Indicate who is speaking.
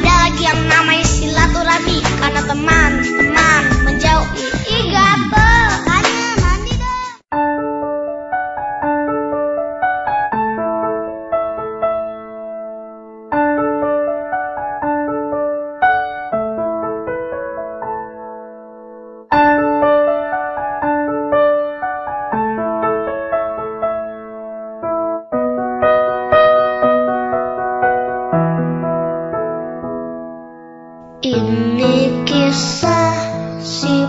Speaker 1: ada your namanya
Speaker 2: Ini kisah si